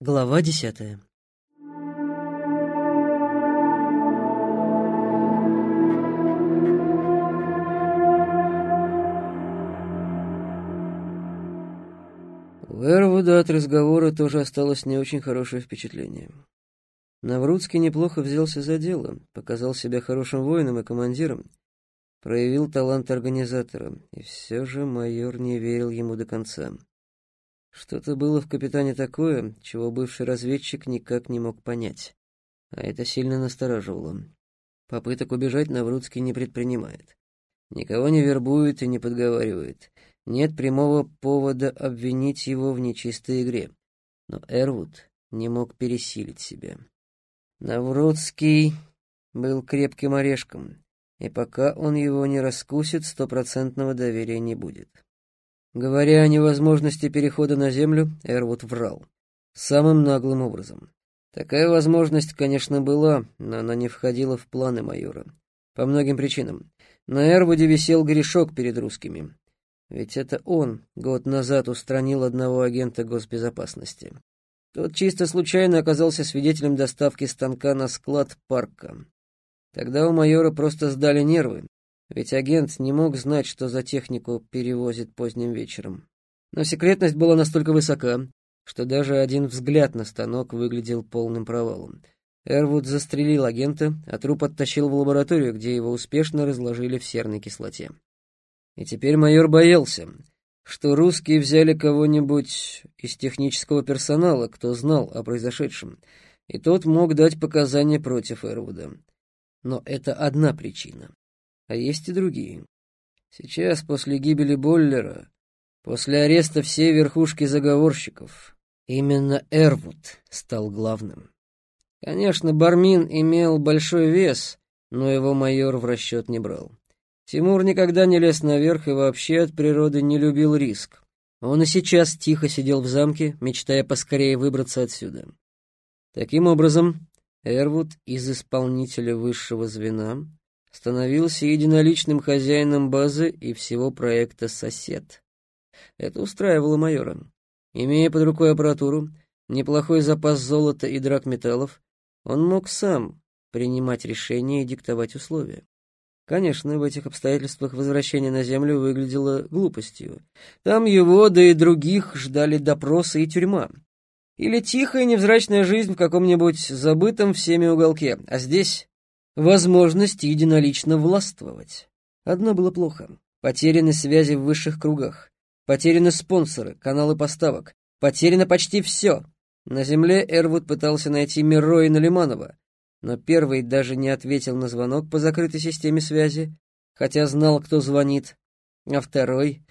Глава десятая У Эрвуда от разговора тоже осталось не очень хорошее впечатление. Наврудский неплохо взялся за дело, показал себя хорошим воином и командиром, проявил талант организатора, и все же майор не верил ему до конца. Что-то было в капитане такое, чего бывший разведчик никак не мог понять, а это сильно настораживало. Попыток убежать Наврудский не предпринимает. Никого не вербует и не подговаривает. Нет прямого повода обвинить его в нечистой игре. Но Эрвуд не мог пересилить себя. Наврудский был крепким орешком, и пока он его не раскусит, стопроцентного доверия не будет. Говоря о невозможности перехода на Землю, Эрвуд врал. Самым наглым образом. Такая возможность, конечно, была, но она не входила в планы майора. По многим причинам. На Эрвуде висел грешок перед русскими. Ведь это он год назад устранил одного агента госбезопасности. Тот чисто случайно оказался свидетелем доставки станка на склад парка. Тогда у майора просто сдали нервы, ведь агент не мог знать, что за технику перевозит поздним вечером. Но секретность была настолько высока, что даже один взгляд на станок выглядел полным провалом. Эрвуд застрелил агента, а труп оттащил в лабораторию, где его успешно разложили в серной кислоте. И теперь майор боялся, что русские взяли кого-нибудь из технического персонала, кто знал о произошедшем, и тот мог дать показания против Эрвуда. Но это одна причина. А есть и другие. Сейчас, после гибели Боллера, после ареста всей верхушки заговорщиков, именно Эрвуд стал главным. Конечно, Бармин имел большой вес, но его майор в расчет не брал. Тимур никогда не лез наверх и вообще от природы не любил риск. Он и сейчас тихо сидел в замке, мечтая поскорее выбраться отсюда. Таким образом, Эрвуд из исполнителя высшего звена становился единоличным хозяином базы и всего проекта «Сосед». Это устраивало майора. Имея под рукой аппаратуру, неплохой запас золота и драгметаллов, он мог сам принимать решения и диктовать условия. Конечно, в этих обстоятельствах возвращение на Землю выглядело глупостью. Там его, да и других, ждали допросы и тюрьма. Или тихая невзрачная жизнь в каком-нибудь забытом всеми уголке. А здесь возможность единолично властвовать. Одно было плохо. Потеряны связи в высших кругах. Потеряны спонсоры, каналы поставок. Потеряно почти все. На Земле Эрвуд пытался найти Миро и Налиманова, но первый даже не ответил на звонок по закрытой системе связи, хотя знал, кто звонит, а второй...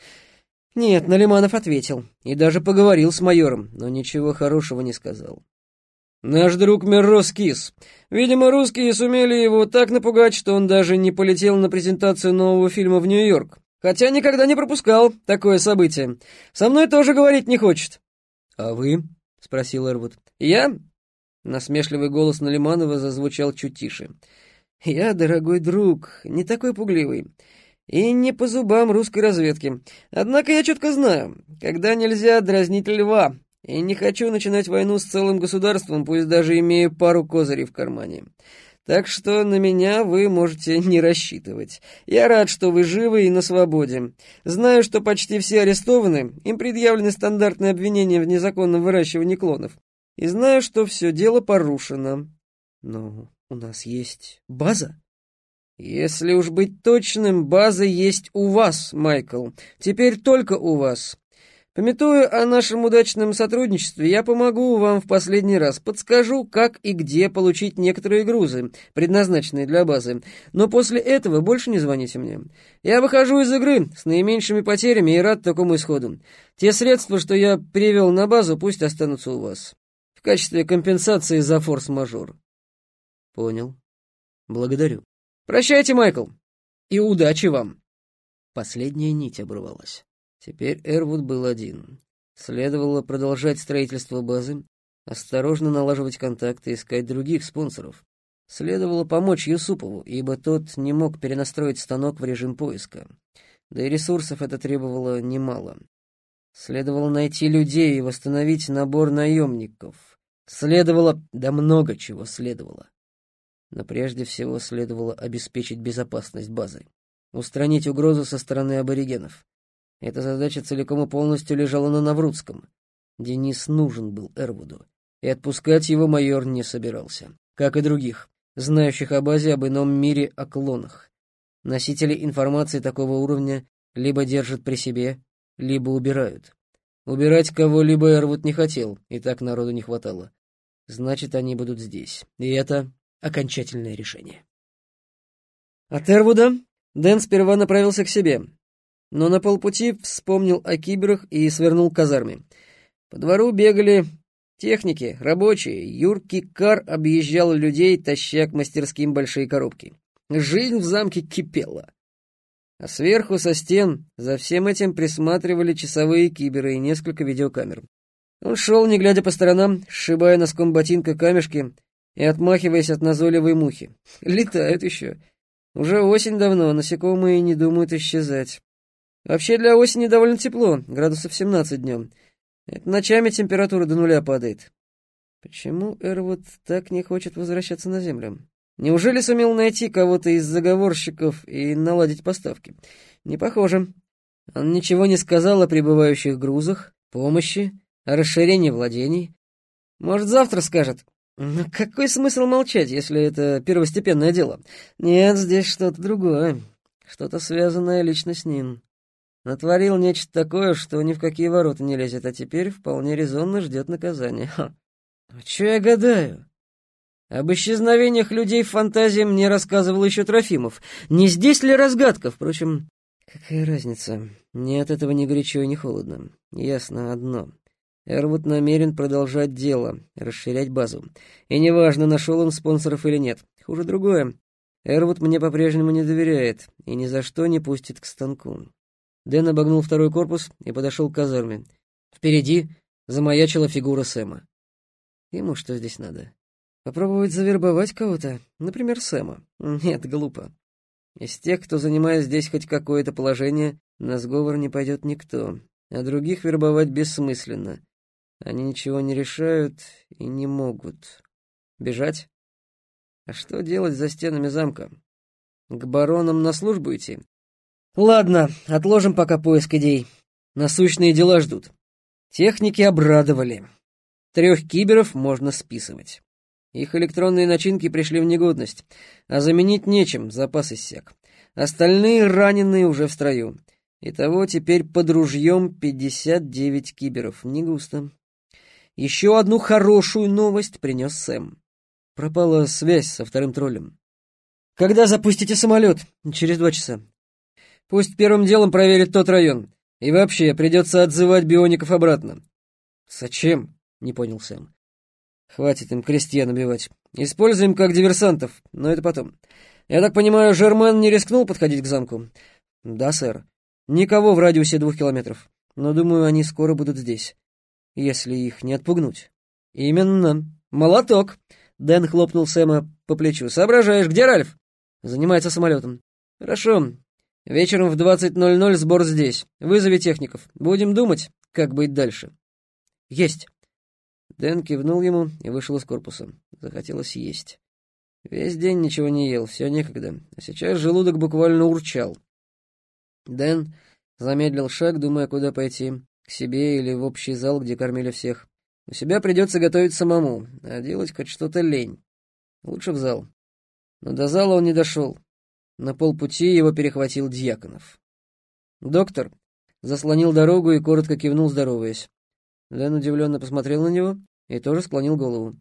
Нет, Налиманов ответил и даже поговорил с майором, но ничего хорошего не сказал. Наш друг Мерро скис. Видимо, русские сумели его так напугать, что он даже не полетел на презентацию нового фильма в Нью-Йорк. Хотя никогда не пропускал такое событие. Со мной тоже говорить не хочет. «А вы?» — спросил Эрвуд. «Я?» Насмешливый голос Налиманова зазвучал чуть тише. «Я, дорогой друг, не такой пугливый. И не по зубам русской разведки. Однако я четко знаю, когда нельзя дразнить льва, и не хочу начинать войну с целым государством, пусть даже имею пару козырей в кармане. Так что на меня вы можете не рассчитывать. Я рад, что вы живы и на свободе. Знаю, что почти все арестованы, им предъявлены стандартные обвинения в незаконном выращивании клонов и знаю, что все дело порушено. Но у нас есть база. Если уж быть точным, база есть у вас, Майкл. Теперь только у вас. Пометуя о нашем удачном сотрудничестве, я помогу вам в последний раз, подскажу, как и где получить некоторые грузы, предназначенные для базы. Но после этого больше не звоните мне. Я выхожу из игры с наименьшими потерями и рад такому исходу. Те средства, что я привел на базу, пусть останутся у вас в качестве компенсации за форс-мажор. Понял. Благодарю. Прощайте, Майкл. И удачи вам. Последняя нить обрывалась. Теперь Эрвуд был один. Следовало продолжать строительство базы, осторожно налаживать контакты, искать других спонсоров. Следовало помочь Юсупову, ибо тот не мог перенастроить станок в режим поиска. Да и ресурсов это требовало немало. Следовало найти людей и восстановить набор наемников. Следовало, да много чего следовало. Но прежде всего следовало обеспечить безопасность базы, устранить угрозу со стороны аборигенов. Эта задача целиком и полностью лежала на Наврудском. Денис нужен был Эрвуду, и отпускать его майор не собирался, как и других, знающих о базе об ином мире о клонах. Носители информации такого уровня либо держат при себе, либо убирают. Убирать кого-либо Эрвуд не хотел, и так народу не хватало. Значит, они будут здесь. И это окончательное решение. От Эрвуда Дэн сперва направился к себе, но на полпути вспомнил о киберах и свернул к казарме. По двору бегали техники, рабочие. Юркий Кар объезжал людей, таща к мастерским большие коробки. Жизнь в замке кипела. А сверху со стен за всем этим присматривали часовые киберы и несколько видеокамер. Он шел, не глядя по сторонам, сшибая носком ботинка камешки и отмахиваясь от назойливой мухи. Летают еще. Уже осень давно, насекомые не думают исчезать. Вообще для осени довольно тепло, градусов 17 днем. Это ночами температура до нуля падает. Почему Эрвуд так не хочет возвращаться на Землю? Неужели сумел найти кого-то из заговорщиков и наладить поставки? Не похоже. Он ничего не сказал о прибывающих грузах, помощи, о расширении владений. Может, завтра скажет. Но какой смысл молчать, если это первостепенное дело? Нет, здесь что-то другое. Что-то связанное лично с ним. Натворил нечто такое, что ни в какие ворота не лезет, а теперь вполне резонно ждет наказания. Ха. А чё я гадаю? Об исчезновениях людей в фантазии мне рассказывал еще Трофимов. Не здесь ли разгадка? Впрочем, какая разница? Мне от этого ни горячо и ни холодно. Ясно одно. Эрвуд намерен продолжать дело, расширять базу. И неважно, нашел он спонсоров или нет. Хуже другое. Эрвуд мне по-прежнему не доверяет и ни за что не пустит к станку. Дэн обогнул второй корпус и подошел к казарме. Впереди замаячила фигура Сэма. Ему что здесь надо? Попробовать завербовать кого-то, например, Сэма. Нет, глупо. Из тех, кто занимает здесь хоть какое-то положение, на сговор не пойдет никто, а других вербовать бессмысленно. Они ничего не решают и не могут. Бежать? А что делать за стенами замка? К баронам на службу идти? Ладно, отложим пока поиск идей. Насущные дела ждут. Техники обрадовали. Трех киберов можно списывать. Их электронные начинки пришли в негодность, а заменить нечем, запас иссяк. Остальные раненые уже в строю. Итого теперь под ружьем 59 киберов. Не густо. Еще одну хорошую новость принес Сэм. Пропала связь со вторым троллем. «Когда запустите самолет?» «Через два часа. Пусть первым делом проверит тот район. И вообще, придется отзывать биоников обратно». «Зачем?» — не понял Сэм. Хватит им крестьян убивать. Используем как диверсантов, но это потом. Я так понимаю, Жермен не рискнул подходить к замку? Да, сэр. Никого в радиусе двух километров. Но, думаю, они скоро будут здесь. Если их не отпугнуть. Именно. Молоток. Дэн хлопнул Сэма по плечу. Соображаешь, где Ральф? Занимается самолетом. Хорошо. Вечером в 20.00 сбор здесь. Вызови техников. Будем думать, как быть дальше. Есть. Дэн кивнул ему и вышел из корпуса. Захотелось есть. Весь день ничего не ел, все некогда. А сейчас желудок буквально урчал. Дэн замедлил шаг, думая, куда пойти. К себе или в общий зал, где кормили всех. У себя придется готовить самому, а делать хоть что-то лень. Лучше в зал. Но до зала он не дошел. На полпути его перехватил Дьяконов. Доктор заслонил дорогу и коротко кивнул, здороваясь. Дэн удивленно посмотрел на него и тоже склонил голову.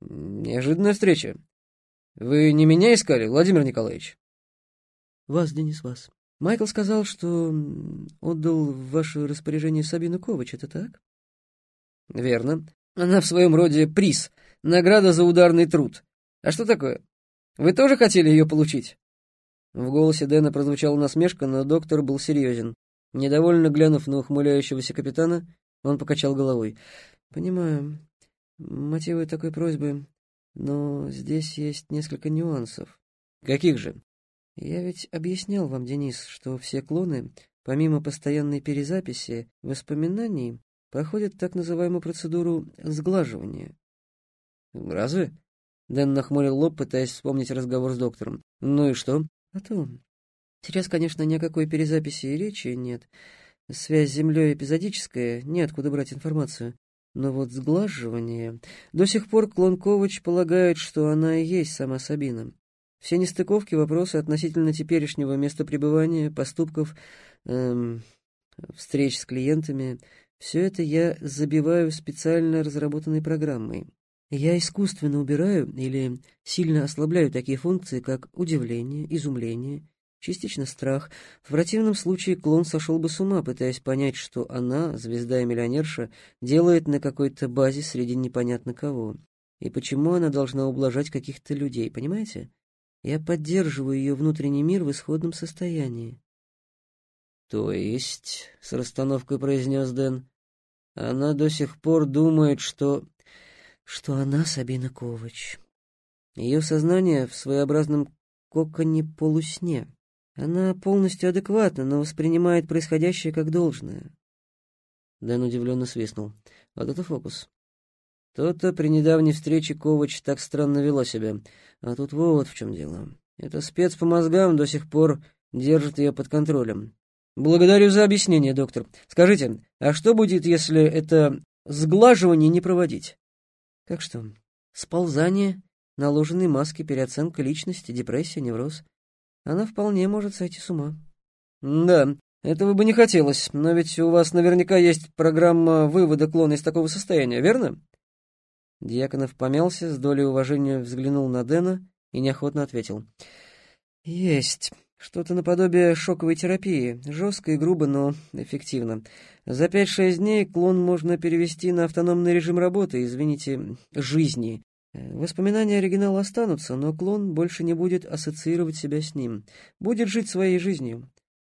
«Неожиданная встреча. Вы не меня искали, Владимир Николаевич?» «Вас, Денис, вас. Майкл сказал, что отдал в ваше распоряжение Сабину Ковач, это так?» «Верно. Она в своем роде приз, награда за ударный труд. А что такое? Вы тоже хотели ее получить?» В голосе Дэна прозвучала насмешка, но доктор был серьезен. Недовольно глянув на ухмыляющегося капитана, он покачал головой. «Понимаю. Мотивы такой просьбы, но здесь есть несколько нюансов». «Каких же?» «Я ведь объяснял вам, Денис, что все клоны, помимо постоянной перезаписи воспоминаний, проходят так называемую процедуру сглаживания. Разве? Дэн нахмурил лоб, пытаясь вспомнить разговор с доктором. Ну и что? А то... Сейчас, конечно, ни о какой перезаписи и речи нет. Связь с Землей эпизодическая, неоткуда брать информацию. Но вот сглаживание... До сих пор Клонкович полагает, что она и есть сама Сабина. Все нестыковки, вопросы относительно теперешнего места пребывания, поступков, эм, встреч с клиентами, все это я забиваю специально разработанной программой. Я искусственно убираю или сильно ослабляю такие функции, как удивление, изумление, частично страх. В противном случае клон сошел бы с ума, пытаясь понять, что она, звезда и миллионерша, делает на какой-то базе среди непонятно кого. И почему она должна ублажать каких-то людей, понимаете? Я поддерживаю ее внутренний мир в исходном состоянии. «То есть», — с расстановкой произнес Дэн, — «она до сих пор думает, что...» «Что она Сабина Ковач. Ее сознание в своеобразном коконе-полусне. Она полностью адекватна, но воспринимает происходящее как должное». Дэн удивленно свистнул. «Вот это фокус. То-то при недавней встрече Ковач так странно вела себя. А тут вот в чем дело. Это спец по мозгам до сих пор держит ее под контролем. Благодарю за объяснение, доктор. Скажите, а что будет, если это сглаживание не проводить? Как что? Сползание, наложенные маски, переоценка личности, депрессия, невроз. Она вполне может сойти с ума. Да, этого бы не хотелось, но ведь у вас наверняка есть программа вывода клона из такого состояния, верно? Дьяконов помялся, с долей уважения взглянул на Дэна и неохотно ответил. «Есть. Что-то наподобие шоковой терапии. Жестко и грубо, но эффективно. За пять-шесть дней клон можно перевести на автономный режим работы, извините, жизни. Воспоминания оригинала останутся, но клон больше не будет ассоциировать себя с ним. Будет жить своей жизнью.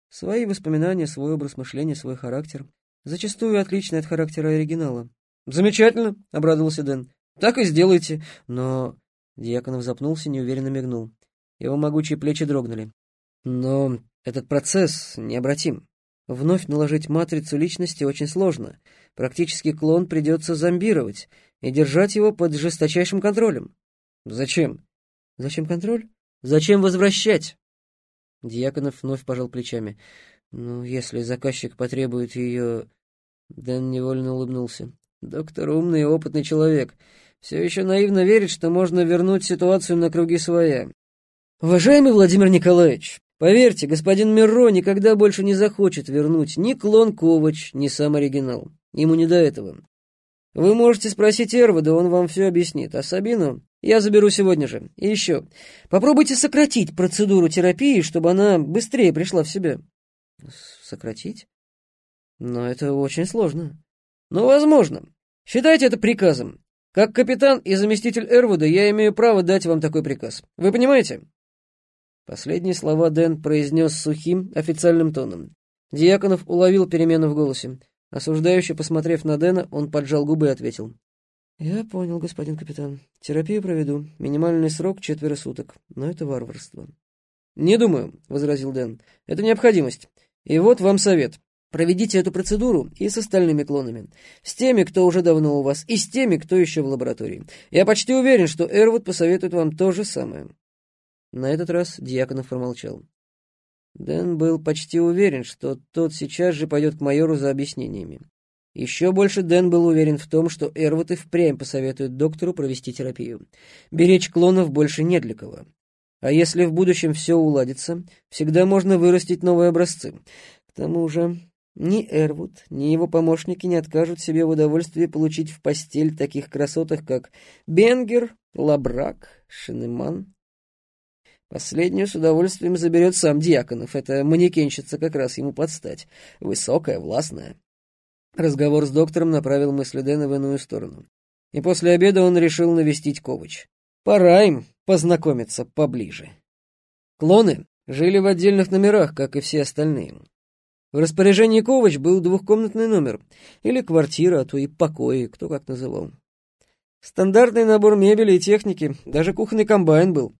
Свои воспоминания, свой образ мышления, свой характер. Зачастую отличный от характера оригинала. «Замечательно», — обрадовался Дэн. «Так и сделайте». Но Дьяконов запнулся, неуверенно мигнул. Его могучие плечи дрогнули. «Но этот процесс необратим. Вновь наложить матрицу личности очень сложно. Практически клон придется зомбировать и держать его под жесточайшим контролем». «Зачем?» «Зачем контроль? Зачем возвращать?» Дьяконов вновь пожал плечами. «Ну, если заказчик потребует ее...» Дэн невольно улыбнулся. Доктор умный и опытный человек. Все еще наивно верит, что можно вернуть ситуацию на круги своя. Уважаемый Владимир Николаевич, поверьте, господин Мирро никогда больше не захочет вернуть ни клон Ковач, ни сам оригинал. Ему не до этого. Вы можете спросить Эрвода, он вам все объяснит. А Сабину я заберу сегодня же. И еще, попробуйте сократить процедуру терапии, чтобы она быстрее пришла в себя. Сократить? Но это очень сложно. Но возможно. Считайте это приказом. Как капитан и заместитель Эрвуда я имею право дать вам такой приказ. Вы понимаете?» Последние слова Дэн произнес сухим, официальным тоном. Дьяконов уловил перемену в голосе. Осуждающе посмотрев на Дэна, он поджал губы и ответил. «Я понял, господин капитан. Терапию проведу. Минимальный срок — четверо суток. Но это варварство». «Не думаю», — возразил Дэн. «Это необходимость. И вот вам совет. Проведите эту процедуру и с остальными клонами. С теми, кто уже давно у вас, и с теми, кто еще в лаборатории. Я почти уверен, что Эрвуд посоветует вам то же самое». На этот раз Дьяконов промолчал. Дэн был почти уверен, что тот сейчас же пойдет к майору за объяснениями. Еще больше Дэн был уверен в том, что Эрвуд и впрямь посоветует доктору провести терапию. Беречь клонов больше не для кого. А если в будущем все уладится, всегда можно вырастить новые образцы. К тому же ни Эрвуд, ни его помощники не откажут себе в удовольствии получить в постель таких красоток, как Бенгер, Лабрак, Шинеман. Последнюю с удовольствием заберет сам Дьяконов. Эта манекенщица как раз ему подстать. Высокая, властная. Разговор с доктором направил мысли Дэна в иную сторону. И после обеда он решил навестить Ковач. Пора им познакомиться поближе. Клоны жили в отдельных номерах, как и все остальные. В распоряжении Ковач был двухкомнатный номер, или квартира, а то и покои, кто как называл. Стандартный набор мебели и техники, даже кухонный комбайн был.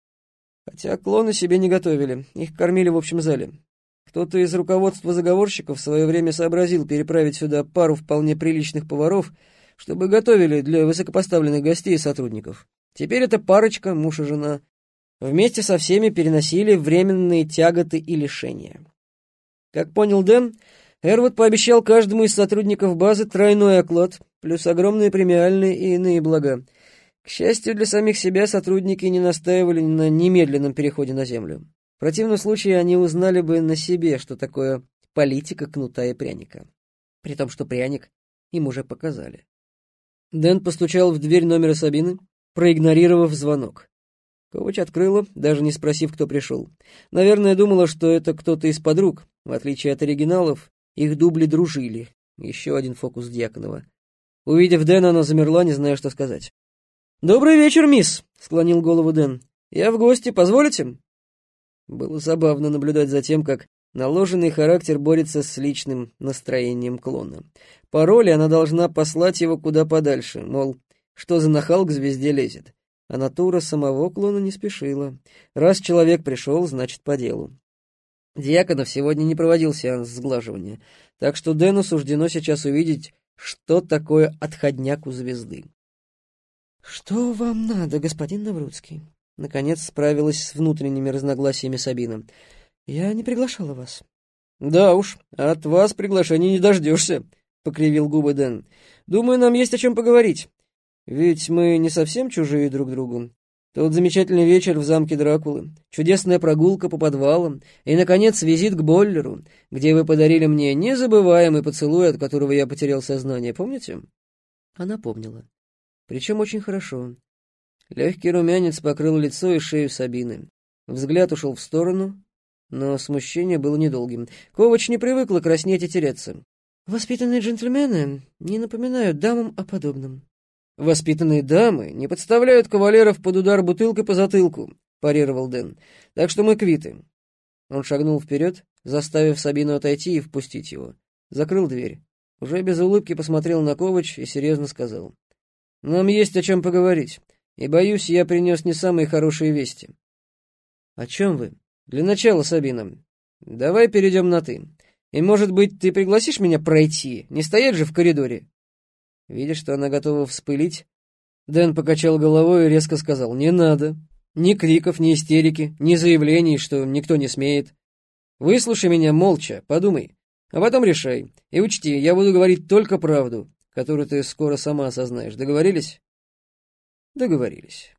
Хотя клоны себе не готовили, их кормили в общем зале. Кто-то из руководства заговорщиков в свое время сообразил переправить сюда пару вполне приличных поваров, чтобы готовили для высокопоставленных гостей и сотрудников. Теперь эта парочка, муж и жена, вместе со всеми переносили временные тяготы и лишения. Как понял Дэн, Эрвуд пообещал каждому из сотрудников базы тройной оклад, плюс огромные премиальные и иные блага. К счастью для самих себя, сотрудники не настаивали на немедленном переходе на Землю. В противном случае они узнали бы на себе, что такое политика кнута и пряника. При том, что пряник им уже показали. Дэн постучал в дверь номера Сабины, проигнорировав звонок. Ковач открыла, даже не спросив, кто пришел. Наверное, думала, что это кто-то из подруг. В отличие от оригиналов, их дубли дружили. Еще один фокус Дьяконова. Увидев Дэна, она замерла, не зная, что сказать. «Добрый вечер, мисс!» — склонил голову Дэн. «Я в гости, позволите?» Было забавно наблюдать за тем, как наложенный характер борется с личным настроением клона. По роли она должна послать его куда подальше, мол, что за нахал к звезде лезет. А натура самого клона не спешила. Раз человек пришел, значит, по делу. Дьяконов сегодня не проводил сеанс сглаживания, так что Дэну суждено сейчас увидеть, что такое отходняк у звезды. «Что вам надо, господин Наврудский?» Наконец справилась с внутренними разногласиями Сабина. «Я не приглашала вас». «Да уж, от вас приглашения не дождешься», — покривил губы Дэн. «Думаю, нам есть о чем поговорить. Ведь мы не совсем чужие друг другу. Тот замечательный вечер в замке Дракулы, чудесная прогулка по подвалам и, наконец, визит к Боллеру, где вы подарили мне незабываемый поцелуй, от которого я потерял сознание, помните?» Она помнила. Причем очень хорошо. Легкий румянец покрыл лицо и шею Сабины. Взгляд ушел в сторону, но смущение было недолгим. Ковач не привыкла краснеть и тереться. «Воспитанные джентльмены не напоминают дамам о подобном». «Воспитанные дамы не подставляют кавалеров под удар бутылкой по затылку», — парировал Дэн. «Так что мы квиты». Он шагнул вперед, заставив Сабину отойти и впустить его. Закрыл дверь. Уже без улыбки посмотрел на Ковач и серьезно сказал. «Нам есть о чем поговорить и, боюсь, я принес не самые хорошие вести». «О чем вы?» «Для начала, Сабина, давай перейдем на «ты». И, может быть, ты пригласишь меня пройти, не стоять же в коридоре?» Видя, что она готова вспылить, Дэн покачал головой и резко сказал «Не надо. Ни криков, ни истерики, ни заявлений, что никто не смеет. Выслушай меня молча, подумай, а потом решай. И учти, я буду говорить только правду, которую ты скоро сама осознаешь. Договорились?» Договорились.